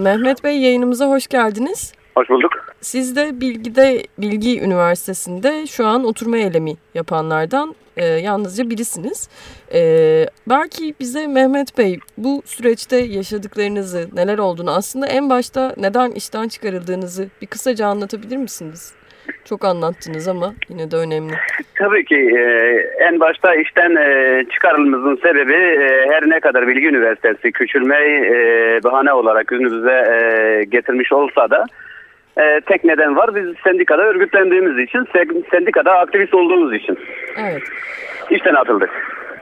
Mehmet Bey yayınımıza hoş geldiniz. Hoş bulduk. Siz de Bilgi'de Bilgi Üniversitesi'nde şu an oturma eylemi yapanlardan e, yalnızca birisiniz. E, belki bize Mehmet Bey bu süreçte yaşadıklarınızı, neler olduğunu aslında en başta neden işten çıkarıldığınızı bir kısaca anlatabilir misiniz? Çok anlattınız ama yine de önemli. Tabii ki e, en başta işten e, çıkarılmamızın sebebi e, her ne kadar Bilgi Üniversitesi küçülmeyi e, bahane olarak günümüze e, getirmiş olsa da e, tek neden var. Biz sendikada örgütlendiğimiz için, sendikada aktivist olduğumuz için. Evet. İşten atıldık.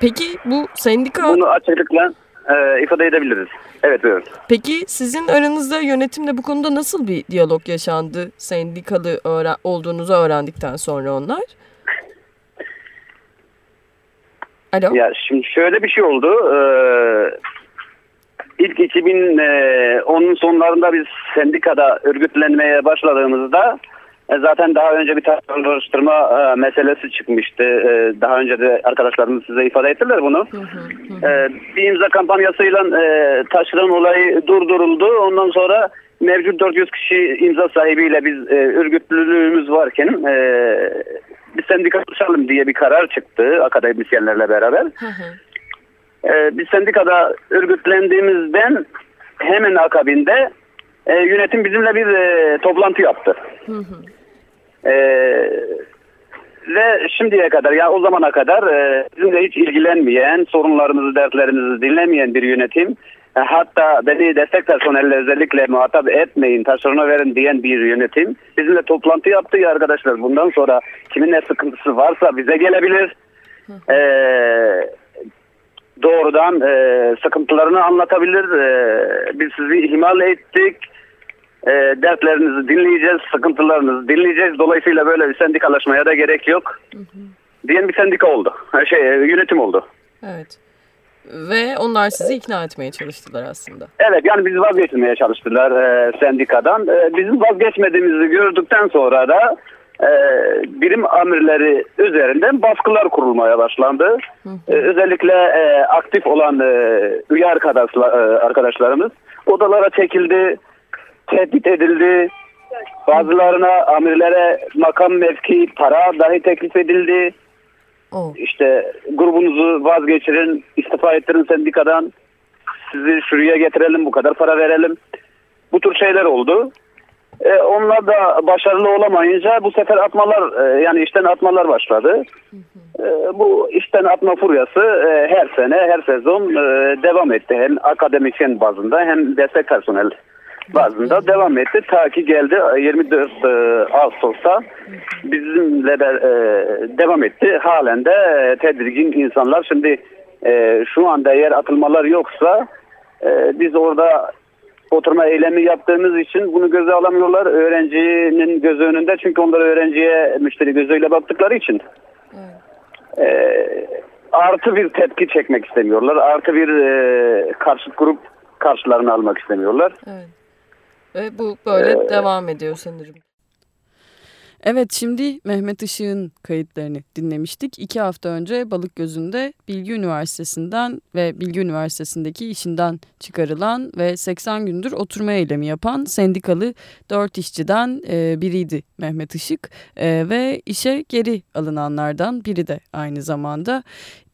Peki bu sendika... Bunu açıklıkla e, ifade edebiliriz. Evet buyurun. Peki sizin aranızda yönetimle bu konuda nasıl bir diyalog yaşandı? Sendikalı öğren olduğunuzu öğrendikten sonra onlar. Alo. Ya şimdi şöyle bir şey oldu. Ee, ilk 2010'un sonlarında biz sendikada örgütlenmeye başladığımızda e, zaten daha önce bir tartıştırma e, meselesi çıkmıştı. E, daha önce de arkadaşlarımız size ifade ettiler bunu. Hı hı, hı. bir imza kampanyasıyla e, taşıran olay durduruldu. Ondan sonra mevcut 400 kişi imza sahibiyle biz örgütlülüğümüz varken bir sendika oluşalım diye bir karar çıktı akademisyenlerle beraber. Hı hı. biz sendikada örgütlendiğimizden hemen akabinde yönetim bizimle bir toplantı yaptı. Hı hı. Ee, ve şimdiye kadar ya o zamana kadar e, bizimle hiç ilgilenmeyen, sorunlarımızı, dertlerimizi dinlemeyen bir yönetim e, hatta beni destek personelle özellikle muhatap etmeyin, taşerona verin diyen bir yönetim bizimle toplantı yaptı ya arkadaşlar. Bundan sonra kimin ne sıkıntısı varsa bize gelebilir. E, doğrudan e, sıkıntılarını anlatabilir. E, biz sizi ihmal ettik e, dertlerinizi dinleyeceğiz, sıkıntılarınızı dinleyeceğiz. Dolayısıyla böyle bir sendikalaşmaya da gerek yok. Hı hı. Diyen bir sendika oldu. Şey, e, yönetim oldu. Evet. Ve onlar sizi ikna etmeye çalıştılar aslında. Evet yani bizi vazgeçirmeye çalıştılar e, sendikadan. E, bizim vazgeçmediğimizi gördükten sonra da e, birim amirleri üzerinden baskılar kurulmaya başlandı. Hı hı. E, özellikle e, aktif olan e, üye arkadaşlar, e, arkadaşlarımız odalara çekildi tehdit edildi. Bazılarına amirlere makam mevki para dahi teklif edildi. Oh. İşte grubunuzu vazgeçirin, istifa ettirin sendikadan. Sizi şuraya getirelim, bu kadar para verelim. Bu tür şeyler oldu. E, onlar da başarılı olamayınca bu sefer atmalar e, yani işten atmalar başladı. E, bu işten atma furyası e, her sene, her sezon e, devam etti. Hem akademisyen bazında hem destek personel bazında devam etti. Ta ki geldi 24 e, Ağustos'ta bizimle de e, devam etti. Halen de e, tedirgin insanlar. Şimdi e, şu anda eğer atılmalar yoksa e, biz orada oturma eylemi yaptığımız için bunu göze alamıyorlar. Öğrencinin göz önünde çünkü onlar öğrenciye müşteri gözüyle baktıkları için. E, artı bir tepki çekmek istemiyorlar. Artı bir e, karşıt grup karşılarını almak istemiyorlar. Evet. Ve bu böyle ee, devam ediyor sanırım. Evet şimdi Mehmet Işık'ın kayıtlarını dinlemiştik. İki hafta önce Balık Gözü'nde Bilgi Üniversitesi'nden ve Bilgi Üniversitesi'ndeki işinden çıkarılan ve 80 gündür oturma eylemi yapan sendikalı dört işçiden e, biriydi Mehmet Işık. E, ve işe geri alınanlardan biri de aynı zamanda.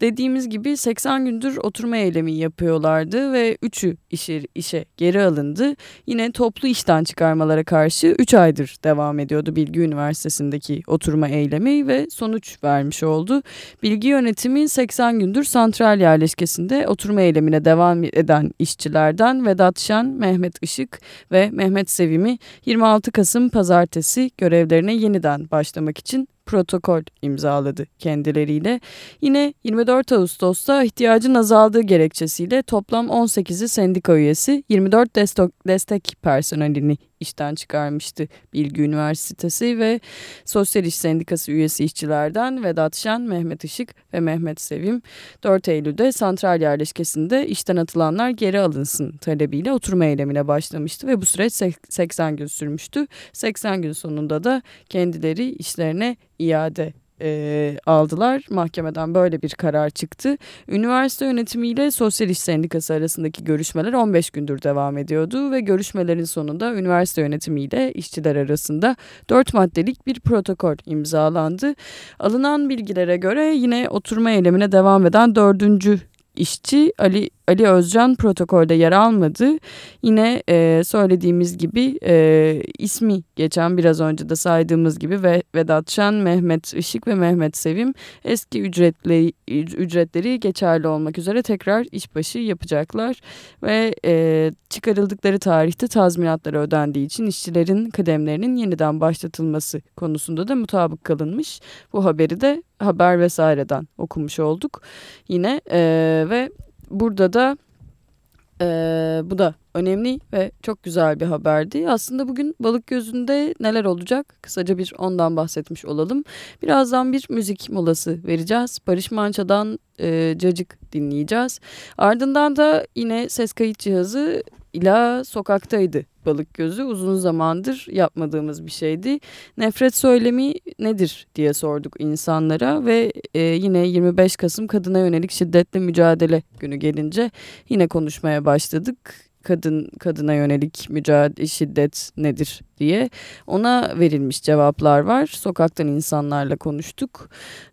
Dediğimiz gibi 80 gündür oturma eylemi yapıyorlardı ve üçü işe, işe geri alındı. Yine toplu işten çıkarmalara karşı 3 aydır devam ediyordu Bilgi Üniversitesi'ndeki oturma eylemi ve sonuç vermiş oldu. Bilgi yönetimi 80 gündür santral yerleşkesinde oturma eylemine devam eden işçilerden Vedat Şen, Mehmet Işık ve Mehmet Sevim'i 26 Kasım pazartesi görevlerine yeniden başlamak için protokol imzaladı kendileriyle. Yine 24 Ağustos'ta ihtiyacın azaldığı gerekçesiyle toplam 18'i sendika üyesi 24 destek, destek personelini işten çıkarmıştı Bilgi Üniversitesi ve Sosyal İş Sendikası üyesi işçilerden Vedat Şen, Mehmet Işık ve Mehmet Sevim 4 Eylül'de santral yerleşkesinde işten atılanlar geri alınsın talebiyle oturma eylemine başlamıştı ve bu süreç 80 gün sürmüştü. 80 gün sonunda da kendileri işlerine iade e, aldılar. Mahkemeden böyle bir karar çıktı. Üniversite yönetimiyle Sosyal İş Sendikası arasındaki görüşmeler 15 gündür devam ediyordu ve görüşmelerin sonunda üniversite yönetimiyle işçiler arasında 4 maddelik bir protokol imzalandı. Alınan bilgilere göre yine oturma eylemine devam eden dördüncü işçi Ali Ali Özcan protokolde yer almadı. Yine e, söylediğimiz gibi e, ismi geçen biraz önce de saydığımız gibi ve Vedat Şen, Mehmet Işık ve Mehmet Sevim eski ücretli, ücretleri geçerli olmak üzere tekrar işbaşı yapacaklar. Ve e, çıkarıldıkları tarihte tazminatları ödendiği için işçilerin kıdemlerinin yeniden başlatılması konusunda da mutabık kalınmış. Bu haberi de haber vesaireden okumuş olduk. Yine e, ve burada da e, bu da önemli ve çok güzel bir haberdi. Aslında bugün balık gözünde neler olacak? Kısaca bir ondan bahsetmiş olalım. Birazdan bir müzik molası vereceğiz. Barış Manço'dan e, Cacık dinleyeceğiz. Ardından da yine ses kayıt cihazı ila sokaktaydı balık gözü uzun zamandır yapmadığımız bir şeydi. Nefret söylemi nedir diye sorduk insanlara ve e, yine 25 Kasım kadına yönelik şiddetle mücadele günü gelince yine konuşmaya başladık kadın kadına yönelik mücadele şiddet nedir diye ona verilmiş cevaplar var. Sokaktan insanlarla konuştuk.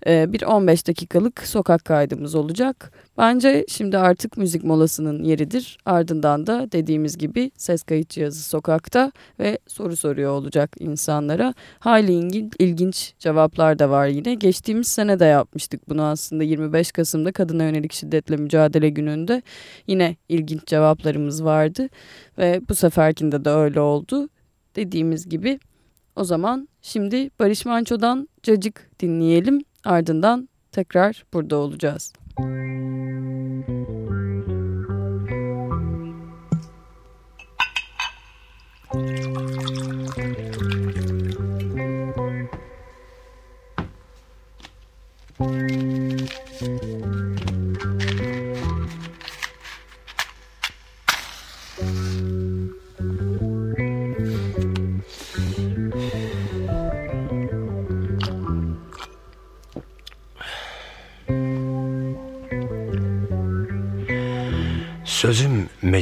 Ee, bir 15 dakikalık sokak kaydımız olacak. Bence şimdi artık müzik molasının yeridir. Ardından da dediğimiz gibi ses kayıt cihazı sokakta ve soru soruyor olacak insanlara. Hayli ilginç cevaplar da var yine. Geçtiğimiz sene de yapmıştık bunu aslında 25 Kasım'da kadına yönelik şiddetle mücadele gününde. Yine ilginç cevaplarımız vardı ve bu seferkinde de öyle oldu dediğimiz gibi o zaman şimdi Barış Manço'dan Cacık dinleyelim ardından tekrar burada olacağız. Sözüm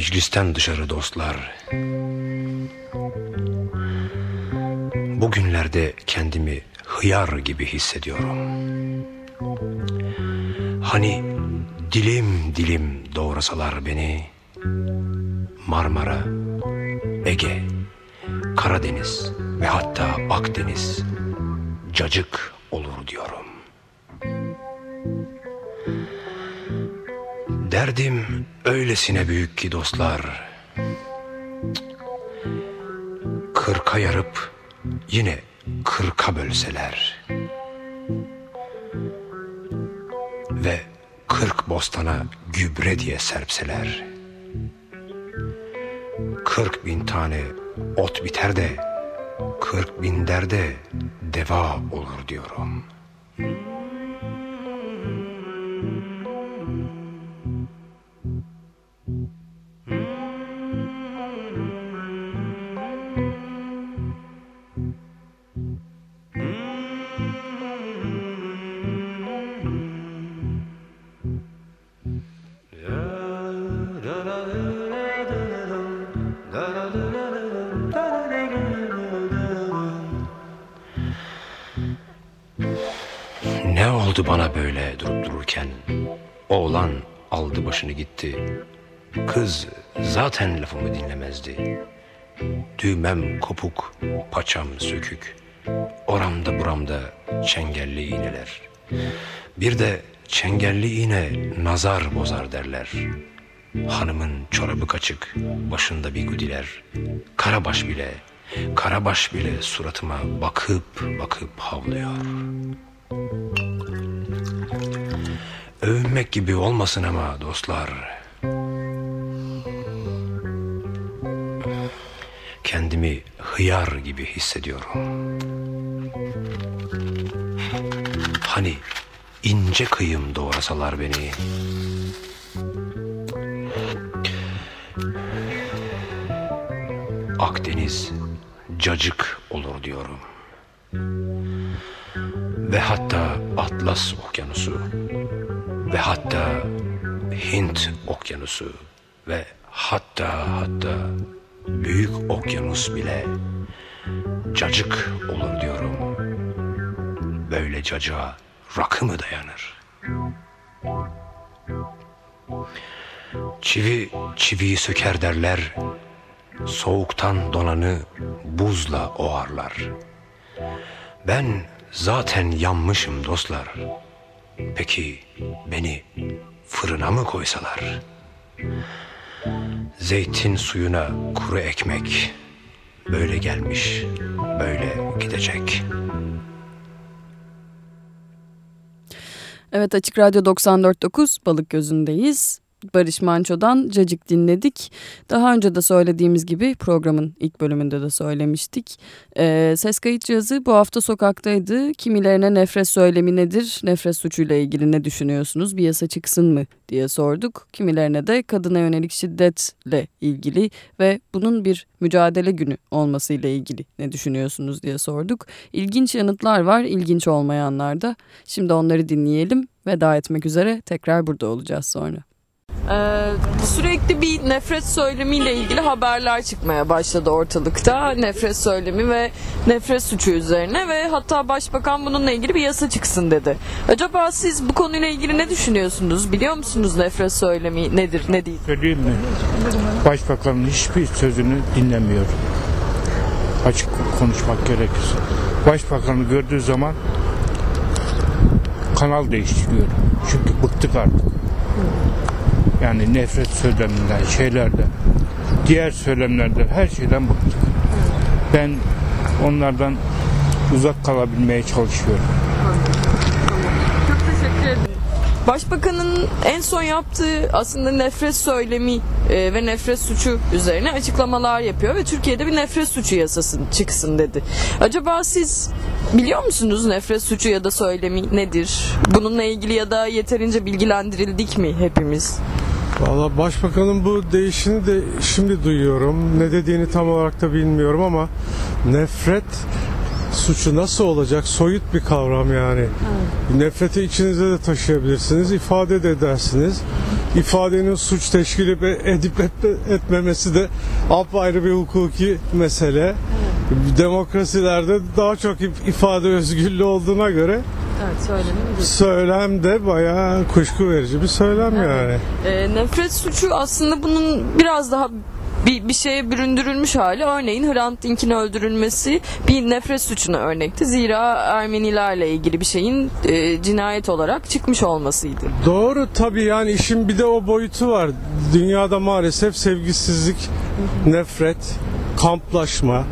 meclisten dışarı dostlar. Bugünlerde kendimi hıyar gibi hissediyorum. Hani dilim dilim doğrasalar beni Marmara, Ege, Karadeniz ve hatta Akdeniz cacık Derdim öylesine büyük ki dostlar. Kırka yarıp yine kırka bölseler. Ve kırk bostana gübre diye serpseler. Kırk bin tane ot biter de kırk bin derde deva olur diyorum.'' Böyle durup dururken? Oğlan aldı başını gitti. Kız zaten lafımı dinlemezdi. Düğmem kopuk, paçam sökük. Oramda buramda çengelli iğneler. Bir de çengelli iğne nazar bozar derler. Hanımın çorabı kaçık, başında bir gudiler. Karabaş bile, karabaş bile suratıma bakıp bakıp havlıyor. Övünmek gibi olmasın ama dostlar. Kendimi hıyar gibi hissediyorum. Hani ince kıyım doğrasalar beni. Akdeniz cacık olur diyorum. ve hatta Atlas Okyanusu ve hatta Hint Okyanusu ve hatta hatta Büyük Okyanus bile cacık olur diyorum. Böyle cacığa rakı mı dayanır? Çivi çiviyi söker derler, soğuktan donanı buzla oğarlar. Ben zaten yanmışım dostlar. Peki beni fırına mı koysalar? Zeytin suyuna kuru ekmek böyle gelmiş, böyle gidecek. Evet Açık Radyo 94.9 Balık Gözü'ndeyiz. Barış Manço'dan Cacık dinledik. Daha önce de söylediğimiz gibi programın ilk bölümünde de söylemiştik. Ee, ses kayıt cihazı bu hafta sokaktaydı. Kimilerine nefret söylemi nedir, nefret suçuyla ilgili ne düşünüyorsunuz, bir yasa çıksın mı diye sorduk. Kimilerine de kadına yönelik şiddetle ilgili ve bunun bir mücadele günü olmasıyla ilgili ne düşünüyorsunuz diye sorduk. İlginç yanıtlar var, ilginç olmayanlar da. Şimdi onları dinleyelim. Veda etmek üzere tekrar burada olacağız sonra. Ee, sürekli bir nefret söylemiyle ilgili haberler çıkmaya başladı ortalıkta. Nefret söylemi ve nefret suçu üzerine ve hatta başbakan bununla ilgili bir yasa çıksın dedi. Acaba siz bu konuyla ilgili ne düşünüyorsunuz? Biliyor musunuz nefret söylemi nedir, ne değil? Söyleyeyim mi? Başbakanın hiçbir sözünü dinlemiyor. Açık konuşmak gerekirse. Başbakanı gördüğü zaman kanal değiştiriyor. Çünkü bıktık artık. Yani nefret söyleminden, şeylerden, diğer söylemlerden, her şeyden bıktık. Ben onlardan uzak kalabilmeye çalışıyorum. Çok teşekkür ederim. Başbakanın en son yaptığı aslında nefret söylemi e, ve nefret suçu üzerine açıklamalar yapıyor ve Türkiye'de bir nefret suçu yasası çıksın dedi. Acaba siz biliyor musunuz nefret suçu ya da söylemi nedir? Bununla ilgili ya da yeterince bilgilendirildik mi hepimiz? Valla başbakanın bu değişini de şimdi duyuyorum. Ne dediğini tam olarak da bilmiyorum ama nefret suçu nasıl olacak? Soyut bir kavram yani. Evet. Nefreti içinize de taşıyabilirsiniz, ifade de edersiniz. İfadenin suç teşkil edip etmemesi de apayrı bir hukuki mesele. Evet. Demokrasilerde daha çok ifade özgürlüğü olduğuna göre Evet söylemi Söylem de bayağı kuşku verici bir söylem yani. E, nefret suçu aslında bunun biraz daha bir, bir şeye büründürülmüş hali. Örneğin Hrant Dink'in öldürülmesi bir nefret suçuna örnekti. Zira Ermenilerle ilgili bir şeyin e, cinayet olarak çıkmış olmasıydı. Doğru tabii yani işin bir de o boyutu var. Dünyada maalesef sevgisizlik, nefret, kamplaşma,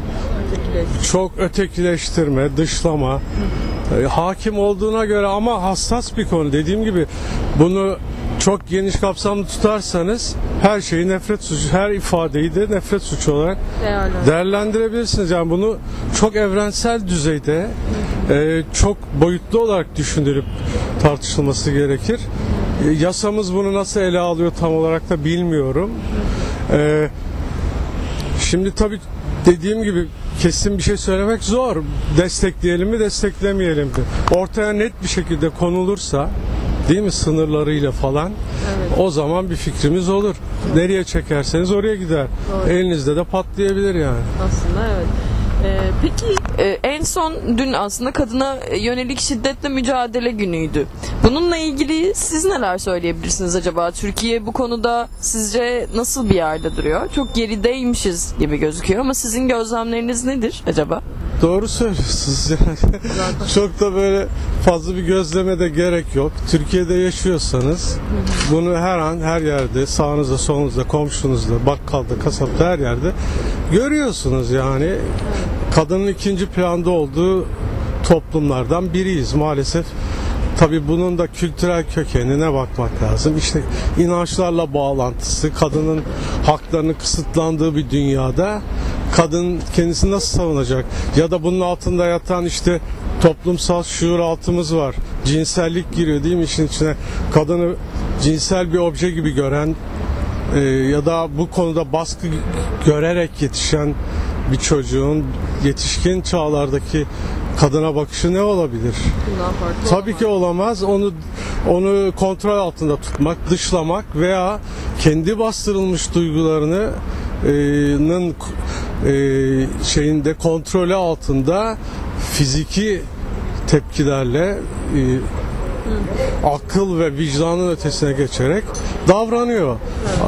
çok ötekileştirme, dışlama hakim olduğuna göre ama hassas bir konu. Dediğim gibi bunu çok geniş kapsamlı tutarsanız her şeyi nefret suçu, her ifadeyi de nefret suçu olarak değerlendirebilirsiniz. Yani bunu çok evrensel düzeyde e, çok boyutlu olarak düşünülüp tartışılması gerekir. E, yasamız bunu nasıl ele alıyor tam olarak da bilmiyorum. E, şimdi tabii dediğim gibi kesin bir şey söylemek zor. Destekleyelim mi desteklemeyelim mi? Ortaya net bir şekilde konulursa değil mi sınırlarıyla falan evet. o zaman bir fikrimiz olur. Nereye çekerseniz oraya gider. Doğru. Elinizde de patlayabilir yani. Aslında evet. Ee, peki e, en son dün aslında kadına yönelik şiddetle mücadele günüydü. Bununla ilgili siz neler söyleyebilirsiniz acaba? Türkiye bu konuda sizce nasıl bir yerde duruyor? Çok gerideymişiz gibi gözüküyor ama sizin gözlemleriniz nedir acaba? Doğru söylüyorsunuz yani. Çok da böyle fazla bir gözleme de gerek yok. Türkiye'de yaşıyorsanız bunu her an her yerde sağınızda solunuzda komşunuzda bakkalda kasapta her yerde görüyorsunuz yani. Kadının ikinci planda olduğu toplumlardan biriyiz maalesef. Tabi bunun da kültürel kökenine bakmak lazım. İşte inançlarla bağlantısı, kadının haklarını kısıtlandığı bir dünyada kadın kendisini nasıl savunacak? Ya da bunun altında yatan işte toplumsal şuur altımız var. Cinsellik giriyor değil mi işin içine? Kadını cinsel bir obje gibi gören e, ya da bu konuda baskı görerek yetişen bir çocuğun yetişkin çağlardaki kadına bakışı ne olabilir? Tabii ki olamaz. Onu onu kontrol altında tutmak, dışlamak veya kendi bastırılmış duygularını e, nın e, şeyinde kontrolü altında fiziki tepkilerle e, akıl ve vicdanın ötesine geçerek davranıyor.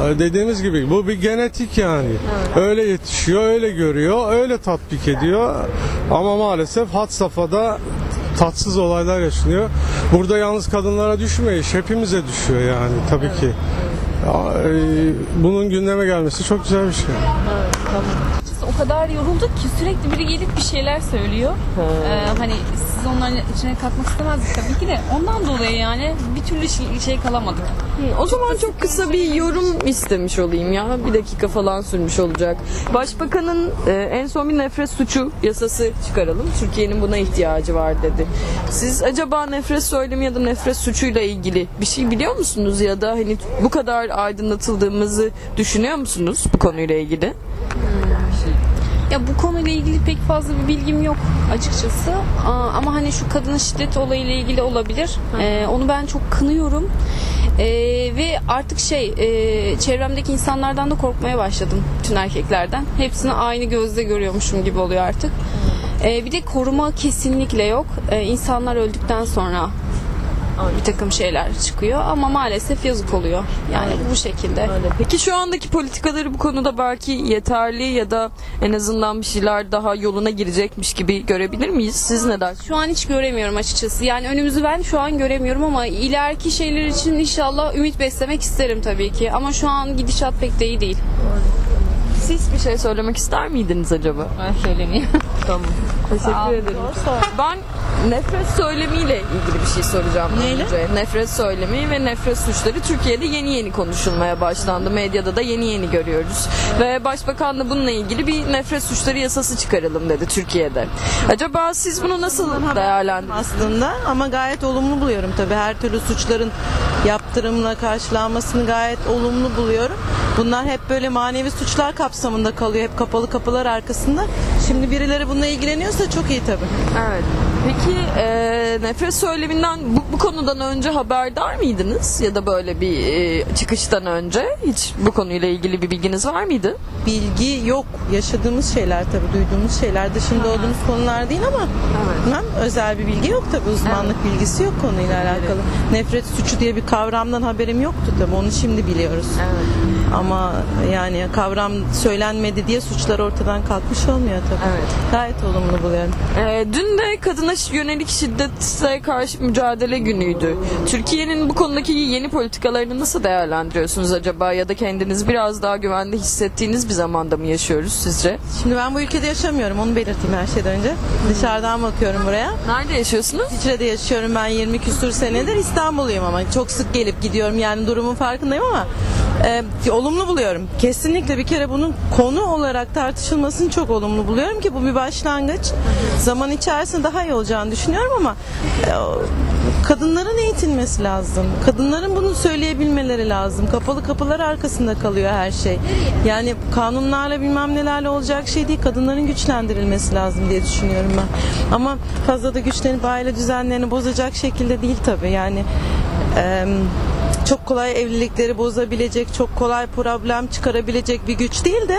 Evet. Dediğimiz gibi bu bir genetik yani. Evet. Öyle yetişiyor, öyle görüyor, öyle tatbik ediyor. Ama maalesef had safhada tatsız olaylar yaşanıyor. Burada yalnız kadınlara düşmüyor, hepimize düşüyor yani tabii evet. ki. E, bunun gündeme gelmesi çok güzel bir şey. Evet, tamam o kadar yorulduk ki sürekli biri gelip bir şeyler söylüyor. Ee, hani siz onların içine katmak istemezdik tabii ki de. Ondan dolayı yani bir türlü şey, şey kalamadık. O zaman çok kısa bir yorum istemiş olayım ya. Bir dakika falan sürmüş olacak. Başbakanın e, en son bir nefret suçu yasası çıkaralım. Türkiye'nin buna ihtiyacı var dedi. Siz acaba nefret söylemi ya da nefret suçuyla ilgili bir şey biliyor musunuz ya da hani bu kadar aydınlatıldığımızı düşünüyor musunuz bu konuyla ilgili? Ya bu konuyla ilgili pek fazla bir bilgim yok açıkçası. Ama hani şu kadın şiddet olayıyla ilgili olabilir. Ee, onu ben çok kınıyorum. Ee, ve artık şey e, çevremdeki insanlardan da korkmaya başladım. Bütün erkeklerden. Hepsini aynı gözle görüyormuşum gibi oluyor artık. Ee, bir de koruma kesinlikle yok. Ee, insanlar öldükten sonra bir takım şeyler çıkıyor ama maalesef yazık oluyor. Yani Aynen. bu şekilde. Öyle. Peki şu andaki politikaları bu konuda belki yeterli ya da en azından bir şeyler daha yoluna girecekmiş gibi görebilir miyiz? Siz ne dersiniz? Şu an hiç göremiyorum açıkçası. Yani önümüzü ben şu an göremiyorum ama ileriki şeyler için inşallah ümit beslemek isterim tabii ki. Ama şu an gidişat pek de iyi değil. Siz bir şey söylemek ister miydiniz acaba? Ben söylemeyeyim. tamam. Teşekkür ederim. Ben nefret söylemiyle ilgili bir şey soracağım. Neyle? Önce. Nefret söylemi ve nefret suçları Türkiye'de yeni yeni konuşulmaya başlandı. Medyada da yeni yeni görüyoruz. Ve Başbakan da bununla ilgili bir nefret suçları yasası çıkaralım dedi Türkiye'de. Acaba siz bunu nasıl değerlendiriyorsunuz? Aslında ama gayet olumlu buluyorum tabii. Her türlü suçların yaptırımla karşılanmasını gayet olumlu buluyorum. Bunlar hep böyle manevi suçlar kapsamında kalıyor. Hep kapalı kapılar arkasında. Şimdi birileri bununla ilgileniyorsa çok iyi tabii. Evet. Peki e, nefret söyleminden bu, bu konudan önce haberdar mıydınız? Ya da böyle bir e, çıkıştan önce hiç bu konuyla ilgili bir bilginiz var mıydı? Bilgi yok. Yaşadığımız şeyler tabii duyduğumuz şeyler dışında ha. olduğumuz konular değil ama evet. bilmem, özel bir bilgi yok tabii. Uzmanlık evet. bilgisi yok konuyla alakalı. Evet. Nefret suçu diye bir kavramdan haberim yoktu tabii. Onu şimdi biliyoruz. Evet. Ama yani kavram söylenmedi diye suçlar ortadan kalkmış olmuyor tabii. Evet. Gayet olumlu buluyorum. Ee, dün de kadına yönelik şiddete karşı mücadele günüydü. Türkiye'nin bu konudaki yeni politikalarını nasıl değerlendiriyorsunuz acaba ya da kendiniz biraz daha güvende hissettiğiniz bir zamanda mı yaşıyoruz sizce? Şimdi ben bu ülkede yaşamıyorum onu belirteyim her şeyden önce. Dışarıdan bakıyorum buraya. Nerede yaşıyorsunuz? İçeride yaşıyorum ben 20 küsur senedir İstanbulluyum ama çok sık gelip gidiyorum yani durumun farkındayım ama e, olumlu buluyorum. Kesinlikle bir kere bunun konu olarak tartışılmasını çok olumlu buluyorum ki bu bir başlangıç. Zaman içerisinde daha iyi olacağını düşünüyorum ama e, kadınların eğitilmesi lazım. Kadınların bunu söyleyebilmeleri lazım. Kapalı kapılar arkasında kalıyor her şey. Yani kanunlarla bilmem nelerle olacak şey değil. Kadınların güçlendirilmesi lazım diye düşünüyorum ben. Ama fazla da güçlenip aile düzenlerini bozacak şekilde değil tabii. Yani e, çok kolay evlilikleri bozabilecek, çok kolay problem çıkarabilecek bir güç değil de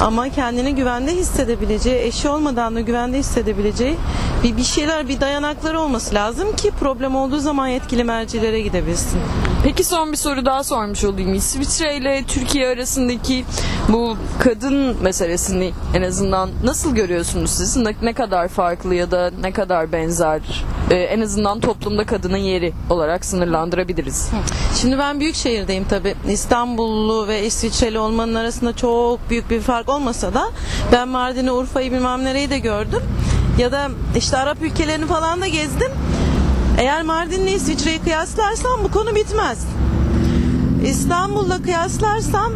ama kendini güvende hissedebileceği, eşi olmadan da güvende hissedebileceği bir, bir şeyler, bir dayanakları olması lazım ki problem olduğu zaman yetkili mercilere gidebilsin. Peki son bir soru daha sormuş olayım. İsviçre ile Türkiye arasındaki bu kadın meselesini en azından nasıl görüyorsunuz siz? Ne, ne kadar farklı ya da ne kadar benzer? Ee, en azından toplumda kadının yeri olarak sınırlandırabiliriz. Şimdi ben büyük şehirdeyim tabi. İstanbullu ve İsviçreli olmanın arasında çok büyük bir fark olmasa da ben Mardin'i, Urfa'yı bilmem nereyi de gördüm. Ya da işte Arap ülkelerini falan da gezdim. Eğer Mardin'le İsviçre'yi kıyaslarsam bu konu bitmez. İstanbul'la kıyaslarsam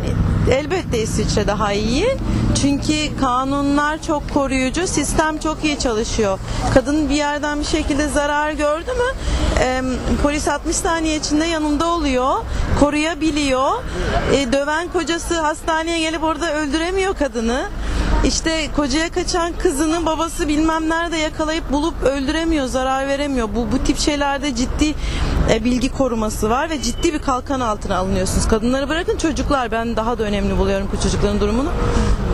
elbette İsviçre daha iyi. Çünkü kanunlar çok koruyucu, sistem çok iyi çalışıyor. Kadın bir yerden bir şekilde zarar gördü mü e, polis 60 saniye içinde yanında oluyor, koruyabiliyor. E, döven kocası hastaneye gelip orada öldüremiyor kadını. İşte kocaya kaçan kızının babası bilmem nerede yakalayıp bulup öldüremiyor, zarar veremiyor. Bu bu tip şeylerde ciddi e, bilgi koruması var ve ciddi bir kalkan altına alınıyorsunuz. Kadınları bırakın çocuklar ben daha da önemli buluyorum bu çocukların durumunu.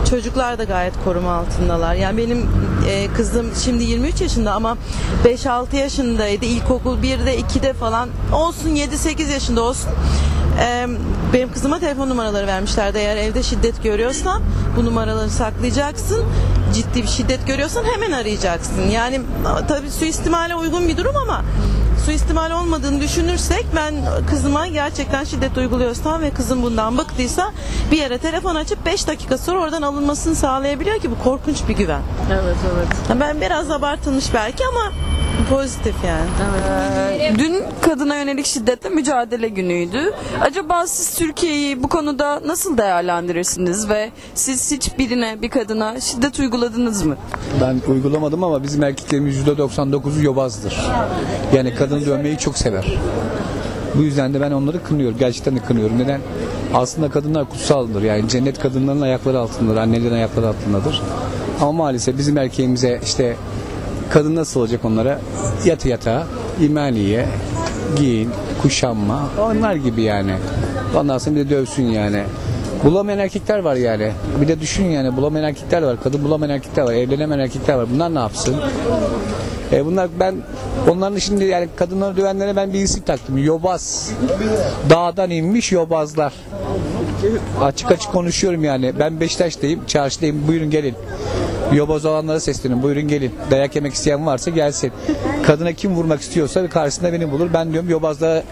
Çocuklar da gayet koruma altındalar. Yani benim e, kızım şimdi 23 yaşında ama 5-6 yaşındaydı. İlkokul 1'de 2'de falan olsun 7-8 yaşında olsun. Ee, benim kızıma telefon numaraları vermişlerdi. Eğer evde şiddet görüyorsan bu numaraları saklayacaksın. Ciddi bir şiddet görüyorsan hemen arayacaksın. Yani tabii suistimale uygun bir durum ama suistimal olmadığını düşünürsek ben kızıma gerçekten şiddet uyguluyorsam ve kızım bundan bıktıysa bir yere telefon açıp 5 dakika sonra oradan alınmasını sağlayabiliyor ki bu korkunç bir güven. Evet evet. Ben biraz abartılmış belki ama pozitif yani. Ee, dün kadına yönelik şiddetle mücadele günüydü. Acaba siz Türkiye'yi bu konuda nasıl değerlendirirsiniz ve siz hiç birine bir kadına şiddet uyguladınız mı? Ben uygulamadım ama bizim erkeklerimiz %99'u yobazdır. Yani kadını dövmeyi çok sever. Bu yüzden de ben onları kınıyorum. Gerçekten de kınıyorum. Neden? Aslında kadınlar kutsaldır. Yani cennet kadınların ayakları altındadır. Annelerin ayakları altındadır. Ama maalesef bizim erkeğimize işte kadın nasıl olacak onlara? Yatı yatağa, imaniye, giyin, kuşanma. Onlar gibi yani. Ondan sonra bir de dövsün yani. Bulamayan erkekler var yani. Bir de düşün yani bulamayan erkekler var. Kadın bulamayan erkekler var. Evlenemeyen erkekler var. Bunlar ne yapsın? E bunlar ben onların şimdi yani kadınları dövenlere ben bir isim taktım. Yobaz. Dağdan inmiş yobazlar. Açık açık konuşuyorum yani. Ben Beşiktaş'tayım, çarşıdayım. Buyurun gelin. Yobaz olanlara sesleniyorum. Buyurun gelin. Dayak yemek isteyen varsa gelsin. Kadına kim vurmak istiyorsa karşısında beni bulur. Ben diyorum yobazlara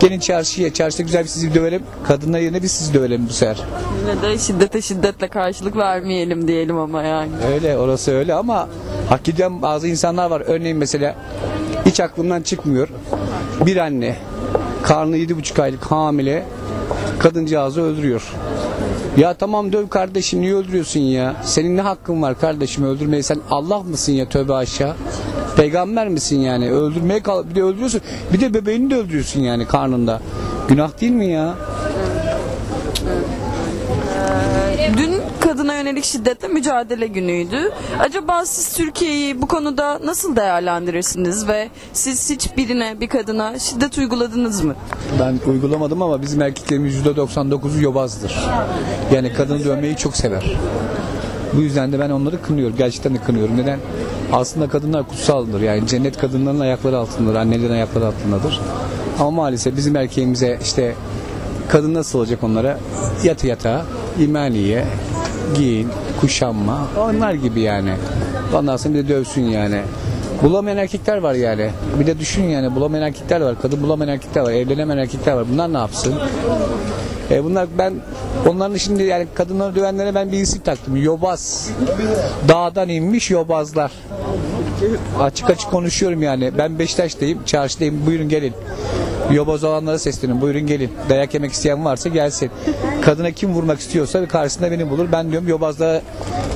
gelin çarşıya. Çarşıda güzel bir sizi dövelim. Kadınlar yerine biz sizi dövelim bu sefer. Yine de şiddete şiddetle karşılık vermeyelim diyelim ama yani. Öyle orası öyle ama hakikaten bazı insanlar var. Örneğin mesela hiç aklımdan çıkmıyor. Bir anne karnı yedi buçuk aylık hamile kadıncağızı öldürüyor. Ya tamam döv kardeşim niye öldürüyorsun ya? Senin ne hakkın var kardeşim öldürmeye? Sen Allah mısın ya tövbe aşağı? Peygamber misin yani? Öldürmeye kal bir de öldürüyorsun. Bir de bebeğini de öldürüyorsun yani karnında. Günah değil mi ya? Dün kadına yönelik şiddetle mücadele günüydü. Acaba siz Türkiye'yi bu konuda nasıl değerlendirirsiniz ve siz hiç birine bir kadına şiddet uyguladınız mı? Ben uygulamadım ama bizim erkeklerimiz %99'u yobazdır. Yani kadını dövmeyi çok sever. Bu yüzden de ben onları kınıyorum. Gerçekten de kınıyorum. Neden? Aslında kadınlar kutsaldır. Yani cennet kadınların ayakları altındadır. Annelerin ayakları altındadır. Ama maalesef bizim erkeğimize işte kadın nasıl olacak onlara? Yatı yatağa, imaniye, giyin, kuşanma. Onlar gibi yani. Ondan sonra bir de dövsün yani. Bulamayan erkekler var yani. Bir de düşün yani bulamayan erkekler var. Kadın bulamayan erkekler var. Evlenemeyen erkekler var. Bunlar ne yapsın? E bunlar ben onların şimdi yani kadınları dövenlere ben bir isim taktım. Yobaz. Dağdan inmiş yobazlar. Açık açık konuşuyorum yani. Ben Beşiktaş'tayım, çarşıdayım. Buyurun gelin. Yobaz olanlara sesleniyorum. Buyurun gelin. Dayak yemek isteyen varsa gelsin. Kadına kim vurmak istiyorsa karşısında beni bulur. Ben diyorum yobazlara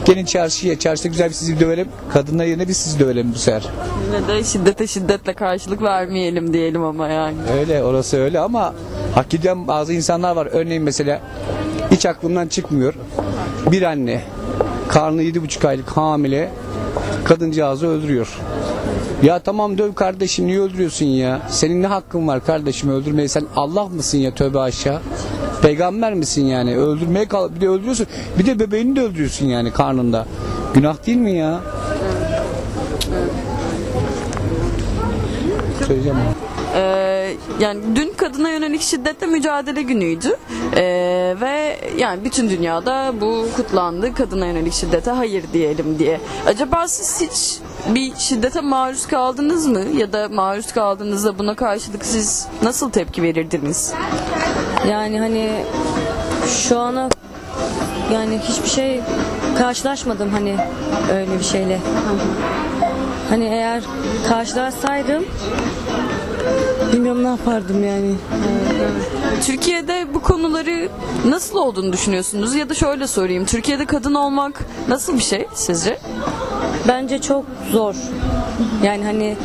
gelin çarşıya. Çarşıda güzel bir sizi dövelim. Kadınlar yerine biz sizi dövelim bu sefer. Yine de şiddete şiddetle karşılık vermeyelim diyelim ama yani. Öyle orası öyle ama hakikaten bazı insanlar var. Örneğin mesela hiç aklımdan çıkmıyor. Bir anne karnı yedi buçuk aylık hamile kadıncağızı öldürüyor. Ya tamam döv kardeşim niye öldürüyorsun ya? Senin ne hakkın var kardeşim öldürmeye? Sen Allah mısın ya tövbe aşağı? Peygamber misin yani? Öldürmeye kal bir de öldürüyorsun. Bir de bebeğini de öldürüyorsun yani karnında. Günah değil mi ya? Söyleyeceğim. Ee, yani dün kadına yönelik şiddetle mücadele günüydü Ee, ve yani bütün dünyada bu kutlandı kadına yönelik şiddete hayır diyelim diye. Acaba siz hiç bir şiddete maruz kaldınız mı ya da maruz kaldığınızda buna karşılık siz nasıl tepki verirdiniz? Yani hani şu ana yani hiçbir şey karşılaşmadım hani öyle bir şeyle. Hani eğer karşılaşsaydım bilmiyorum ne yapardım yani. Türkiye'de bu konuları nasıl olduğunu düşünüyorsunuz ya da şöyle sorayım Türkiye'de kadın olmak nasıl bir şey sizce? Bence çok zor. Yani hani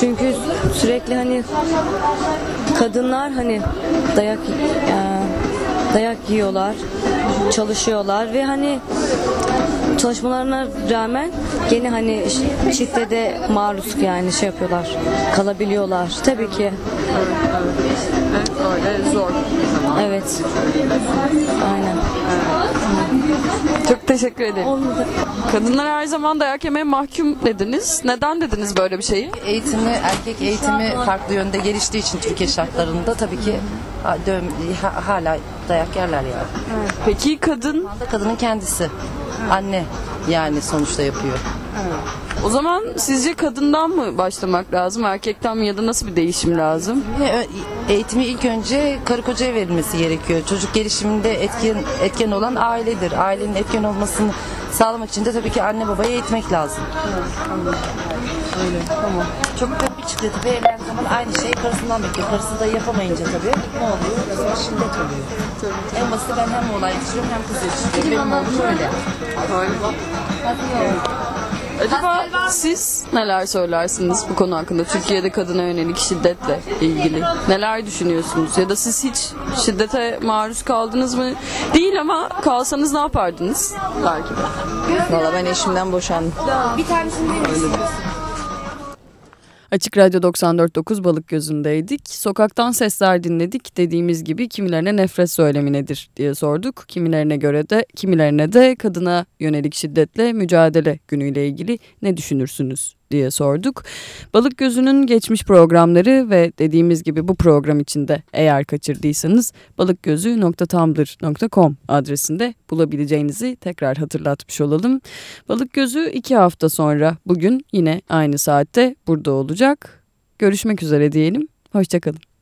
çünkü sürekli hani kadınlar hani dayak e, dayak yiyorlar, çalışıyorlar ve hani çalışmalarına rağmen gene hani şiddete maruz yani şey yapıyorlar. Kalabiliyorlar. Tabii ki. Evet, öyle zor. Evet. Aynen. Çok teşekkür ederim. Kadınlar her zaman dayak yemeye mahkum dediniz. Neden dediniz böyle bir şeyi? Eğitimi, erkek eğitimi farklı yönde geliştiği için Türkiye şartlarında tabii ki hala dayak yerler yani. Peki kadın kadının kendisi, anne yani sonuçta yapıyor. O zaman sizce kadından mı başlamak lazım, erkekten mi ya da nasıl bir değişim lazım? Ö- Eğitimi ilk önce karı kocaya verilmesi gerekiyor. Çocuk gelişiminde etken, etken olan ailedir. Ailenin etken olmasını sağlamak için de tabii ki anne babayı eğitmek lazım. Çok kötü bir çıktı tabii evlendiği zaman aynı şeyi karısından bekliyor. Karısı da yapamayınca tabii ne oluyor? Sefer şiddet oluyor. En basit ben hem oğlan yetiştiriyorum hem kız yetiştiriyorum. Benim oğlum öyle. Acaba siz neler söylersiniz bu konu hakkında? Türkiye'de kadına yönelik şiddetle ilgili. Neler düşünüyorsunuz? Ya da siz hiç şiddete maruz kaldınız mı? Değil ama kalsanız ne yapardınız? Belki de. Valla ben eşimden boşandım. Bir tanesini değil Açık Radyo 94.9 Balık Gözü'ndeydik. Sokaktan sesler dinledik. Dediğimiz gibi kimilerine nefret söylemi nedir diye sorduk. Kimilerine göre de kimilerine de kadına yönelik şiddetle mücadele günüyle ilgili ne düşünürsünüz diye sorduk. Balık Gözü'nün geçmiş programları ve dediğimiz gibi bu program içinde eğer kaçırdıysanız balıkgözü.tumblr.com adresinde bulabileceğinizi tekrar hatırlatmış olalım. Balık Gözü iki hafta sonra bugün yine aynı saatte burada olacak. Görüşmek üzere diyelim. Hoşçakalın.